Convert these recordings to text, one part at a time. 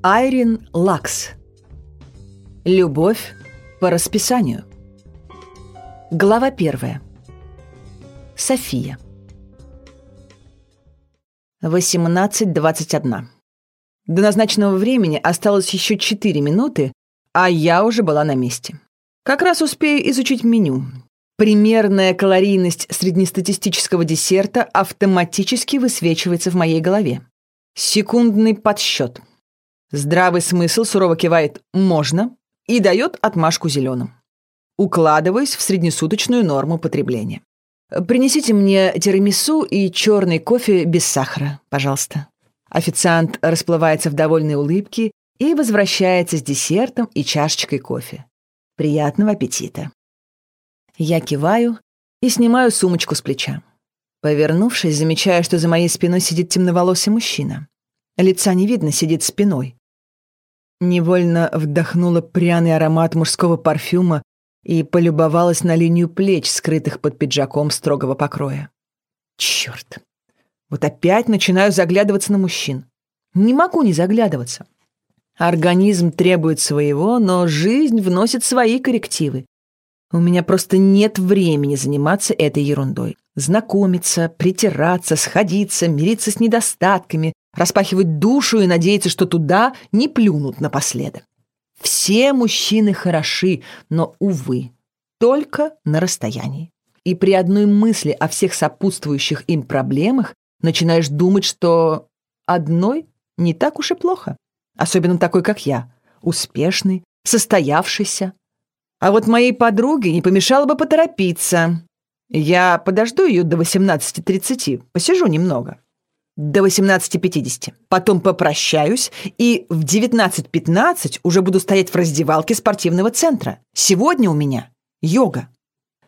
Айрин Лакс. Любовь по расписанию. Глава первая. София. 18.21. До назначенного времени осталось еще 4 минуты, а я уже была на месте. Как раз успею изучить меню. Примерная калорийность среднестатистического десерта автоматически высвечивается в моей голове. Секундный подсчет. Здравый смысл сурово кивает «можно» и дает отмашку зеленым. Укладываясь в среднесуточную норму потребления. «Принесите мне тирамису и черный кофе без сахара, пожалуйста». Официант расплывается в довольной улыбке и возвращается с десертом и чашечкой кофе. Приятного аппетита. Я киваю и снимаю сумочку с плеча. Повернувшись, замечаю, что за моей спиной сидит темноволосый мужчина. Лица не видно, сидит спиной. Невольно вдохнула пряный аромат мужского парфюма и полюбовалась на линию плеч, скрытых под пиджаком строгого покроя. Черт! Вот опять начинаю заглядываться на мужчин. Не могу не заглядываться. Организм требует своего, но жизнь вносит свои коррективы. У меня просто нет времени заниматься этой ерундой. Знакомиться, притираться, сходиться, мириться с недостатками, распахивать душу и надеяться, что туда не плюнут напоследок. Все мужчины хороши, но, увы, только на расстоянии. И при одной мысли о всех сопутствующих им проблемах начинаешь думать, что одной не так уж и плохо. Особенно такой, как я. Успешный, состоявшийся. А вот моей подруге не помешало бы поторопиться. Я подожду ее до 18.30, посижу немного. До 18.50. Потом попрощаюсь и в 19.15 уже буду стоять в раздевалке спортивного центра. Сегодня у меня йога.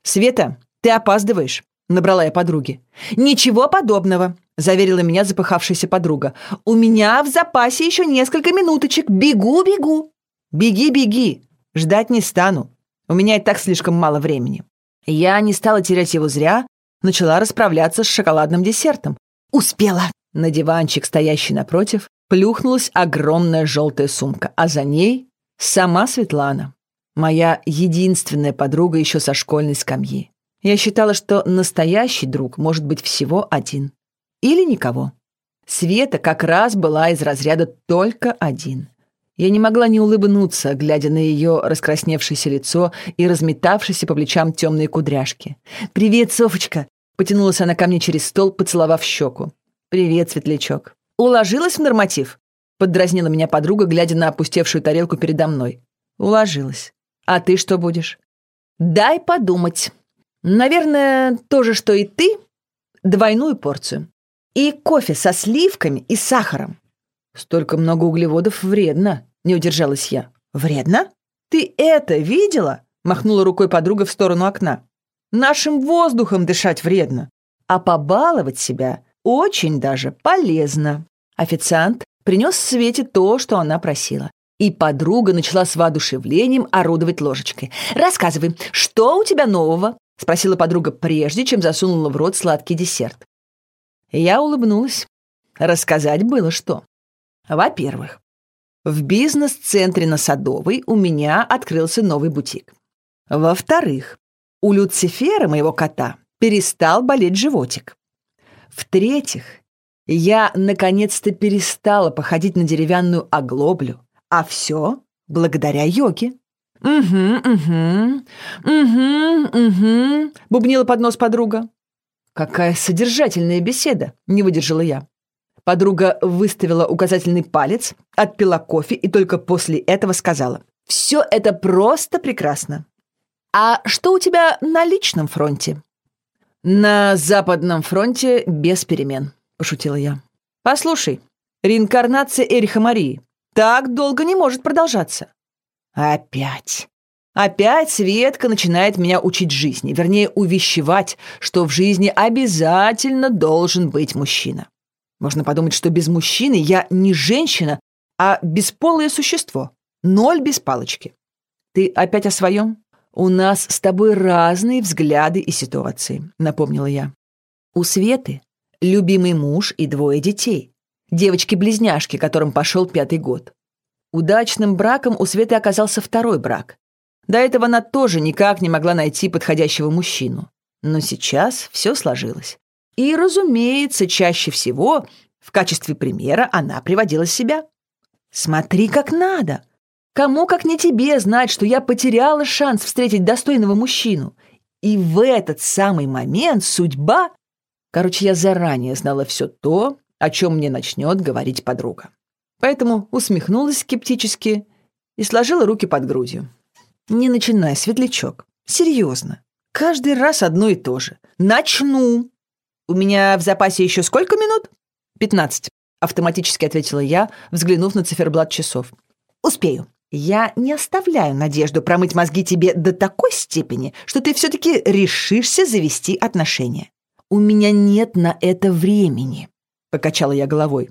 Света, ты опаздываешь, набрала я подруги. Ничего подобного, заверила меня запыхавшаяся подруга. У меня в запасе еще несколько минуточек. Бегу, бегу. Беги, беги. Ждать не стану. У меня и так слишком мало времени. Я не стала терять его зря, начала расправляться с шоколадным десертом. Успела. На диванчик, стоящий напротив, плюхнулась огромная желтая сумка, а за ней сама Светлана, моя единственная подруга еще со школьной скамьи. Я считала, что настоящий друг может быть всего один. Или никого. Света как раз была из разряда только один. Я не могла не улыбнуться, глядя на ее раскрасневшееся лицо и разметавшиеся по плечам темные кудряшки. «Привет, Софочка!» Потянулась она ко мне через стол, поцеловав щеку. «Привет, Светлячок!» «Уложилась в норматив?» Поддразнила меня подруга, глядя на опустевшую тарелку передо мной. «Уложилась. А ты что будешь?» «Дай подумать. Наверное, то же, что и ты, двойную порцию. И кофе со сливками и сахаром». «Столько много углеводов вредно», не удержалась я. «Вредно? Ты это видела?» Махнула рукой подруга в сторону окна. «Нашим воздухом дышать вредно, а побаловать себя очень даже полезно». Официант принес Свете то, что она просила. И подруга начала с воодушевлением орудовать ложечкой. «Рассказывай, что у тебя нового?» — спросила подруга, прежде чем засунула в рот сладкий десерт. Я улыбнулась. Рассказать было что. Во-первых, в бизнес-центре на Садовой у меня открылся новый бутик. Во-вторых, у Люцифера, моего кота, перестал болеть животик. В-третьих, я наконец-то перестала походить на деревянную оглоблю, а все благодаря йоге. «Угу, угу, угу, угу», — бубнила под нос подруга. «Какая содержательная беседа!» — не выдержала я. Подруга выставила указательный палец, отпила кофе и только после этого сказала. «Все это просто прекрасно. А что у тебя на личном фронте?» «На западном фронте без перемен», — пошутила я. «Послушай, реинкарнация Эриха Марии так долго не может продолжаться». «Опять». Опять Светка начинает меня учить жизни, вернее, увещевать, что в жизни обязательно должен быть мужчина. Можно подумать, что без мужчины я не женщина, а бесполое существо. Ноль без палочки. Ты опять о своем? У нас с тобой разные взгляды и ситуации, напомнила я. У Светы любимый муж и двое детей. Девочки-близняшки, которым пошел пятый год. Удачным браком у Светы оказался второй брак. До этого она тоже никак не могла найти подходящего мужчину. Но сейчас все сложилось. И, разумеется, чаще всего в качестве примера она приводила себя. «Смотри, как надо! Кому, как не тебе, знать, что я потеряла шанс встретить достойного мужчину? И в этот самый момент судьба...» Короче, я заранее знала все то, о чем мне начнет говорить подруга. Поэтому усмехнулась скептически и сложила руки под грудью. «Не начинай, светлячок. Серьезно. Каждый раз одно и то же. Начну. У меня в запасе еще сколько минут? Пятнадцать. Автоматически ответила я, взглянув на циферблат часов. Успею. Я не оставляю надежду промыть мозги тебе до такой степени, что ты все-таки решишься завести отношения. У меня нет на это времени, покачала я головой.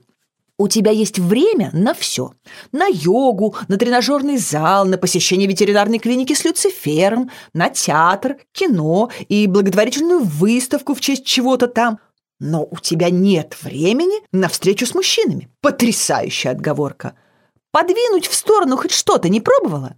У тебя есть время на все. На йогу, на тренажерный зал, на посещение ветеринарной клиники с Люцифером, на театр, кино и благотворительную выставку в честь чего-то там. Но у тебя нет времени на встречу с мужчинами. Потрясающая отговорка. Подвинуть в сторону хоть что-то не пробовала?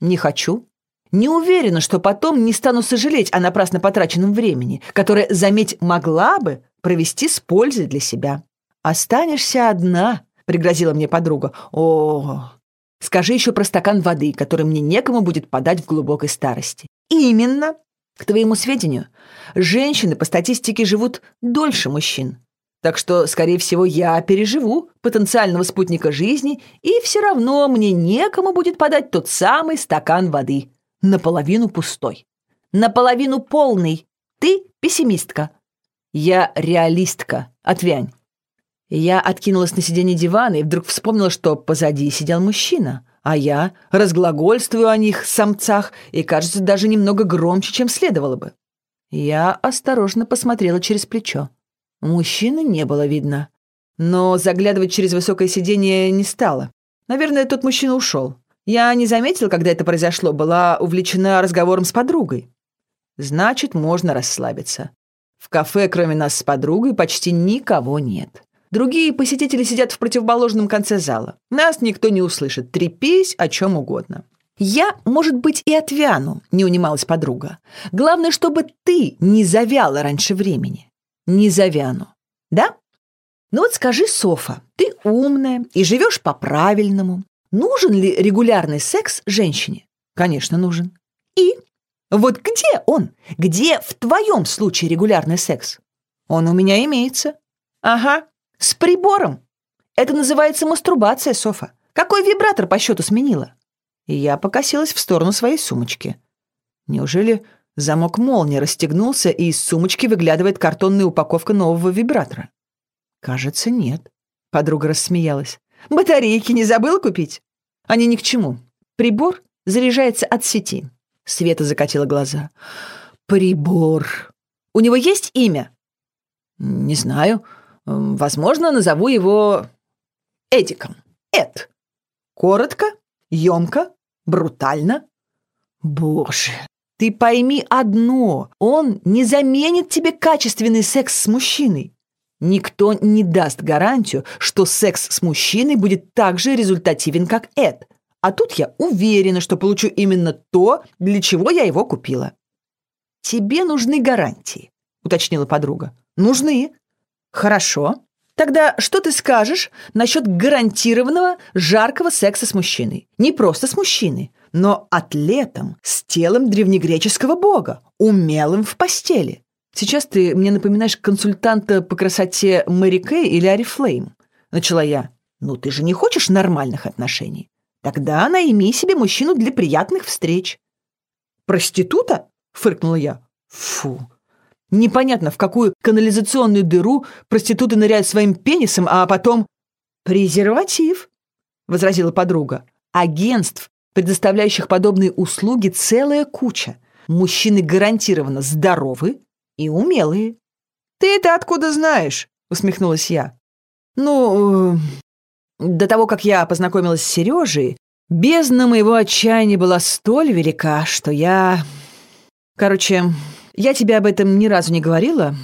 Не хочу. Не уверена, что потом не стану сожалеть о напрасно потраченном времени, которое, заметь, могла бы провести с пользой для себя. «Останешься одна», — пригрозила мне подруга. «О, скажи еще про стакан воды, который мне некому будет подать в глубокой старости». «Именно. К твоему сведению, женщины по статистике живут дольше мужчин. Так что, скорее всего, я переживу потенциального спутника жизни, и все равно мне некому будет подать тот самый стакан воды. Наполовину пустой. Наполовину полный. Ты пессимистка. Я реалистка. Отвянь. Я откинулась на сиденье дивана и вдруг вспомнила, что позади сидел мужчина, а я разглагольствую о них, самцах, и, кажется, даже немного громче, чем следовало бы. Я осторожно посмотрела через плечо. Мужчины не было видно. Но заглядывать через высокое сиденье не стало. Наверное, тот мужчина ушел. Я не заметила, когда это произошло, была увлечена разговором с подругой. Значит, можно расслабиться. В кафе, кроме нас с подругой, почти никого нет. Другие посетители сидят в противоположном конце зала. Нас никто не услышит. Трепись о чем угодно. «Я, может быть, и отвяну», — не унималась подруга. «Главное, чтобы ты не завяла раньше времени». «Не завяну». «Да? Ну вот скажи, Софа, ты умная и живешь по-правильному. Нужен ли регулярный секс женщине?» «Конечно, нужен». «И? Вот где он? Где в твоем случае регулярный секс?» «Он у меня имеется». «Ага, с прибором. Это называется мастурбация, Софа. Какой вибратор по счету сменила? И я покосилась в сторону своей сумочки. Неужели замок молнии расстегнулся, и из сумочки выглядывает картонная упаковка нового вибратора? Кажется, нет. Подруга рассмеялась. Батарейки не забыла купить? Они ни к чему. Прибор заряжается от сети. Света закатила глаза. Прибор. У него есть имя? Не знаю. Возможно, назову его Эдиком. Эд. Коротко, емко, брутально. Боже, ты пойми одно. Он не заменит тебе качественный секс с мужчиной. Никто не даст гарантию, что секс с мужчиной будет так же результативен, как Эд. А тут я уверена, что получу именно то, для чего я его купила. «Тебе нужны гарантии», — уточнила подруга. «Нужны. Хорошо. Тогда что ты скажешь насчет гарантированного жаркого секса с мужчиной? Не просто с мужчиной, но атлетом, с телом древнегреческого бога, умелым в постели. Сейчас ты мне напоминаешь консультанта по красоте Мэри Кэй или Ари Флейм. Начала я. Ну, ты же не хочешь нормальных отношений? Тогда найми себе мужчину для приятных встреч. Проститута? Фыркнула я. Фу, Непонятно, в какую канализационную дыру проституты ныряют своим пенисом, а потом... «Презерватив», — возразила подруга. «Агентств, предоставляющих подобные услуги, целая куча. Мужчины гарантированно здоровы и умелые». «Ты это откуда знаешь?» — усмехнулась я. «Ну, э, до того, как я познакомилась с Сережей, бездна моего отчаяния была столь велика, что я... Короче, я тебе об этом ни разу не говорила,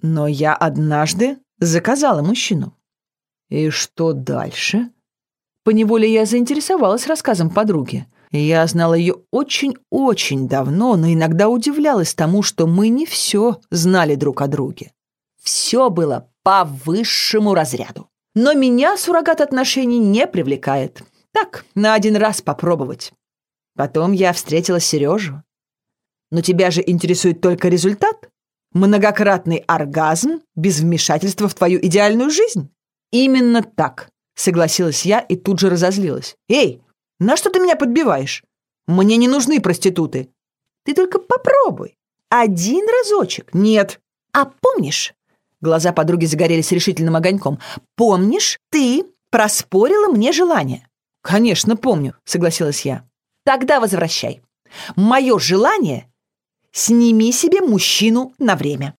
но я однажды заказала мужчину. И что дальше? Поневоле я заинтересовалась рассказом подруги. Я знала ее очень-очень давно, но иногда удивлялась тому, что мы не все знали друг о друге. Все было по высшему разряду. Но меня суррогат отношений не привлекает. Так, на один раз попробовать. Потом я встретила Сережу. Но тебя же интересует только результат? Многократный оргазм без вмешательства в твою идеальную жизнь? Именно так, согласилась я и тут же разозлилась. Эй, на что ты меня подбиваешь? Мне не нужны проституты. Ты только попробуй. Один разочек. Нет. А помнишь? Глаза подруги загорелись решительным огоньком. Помнишь, ты проспорила мне желание? Конечно, помню, согласилась я. Тогда возвращай. Мое желание — сними себе мужчину на время.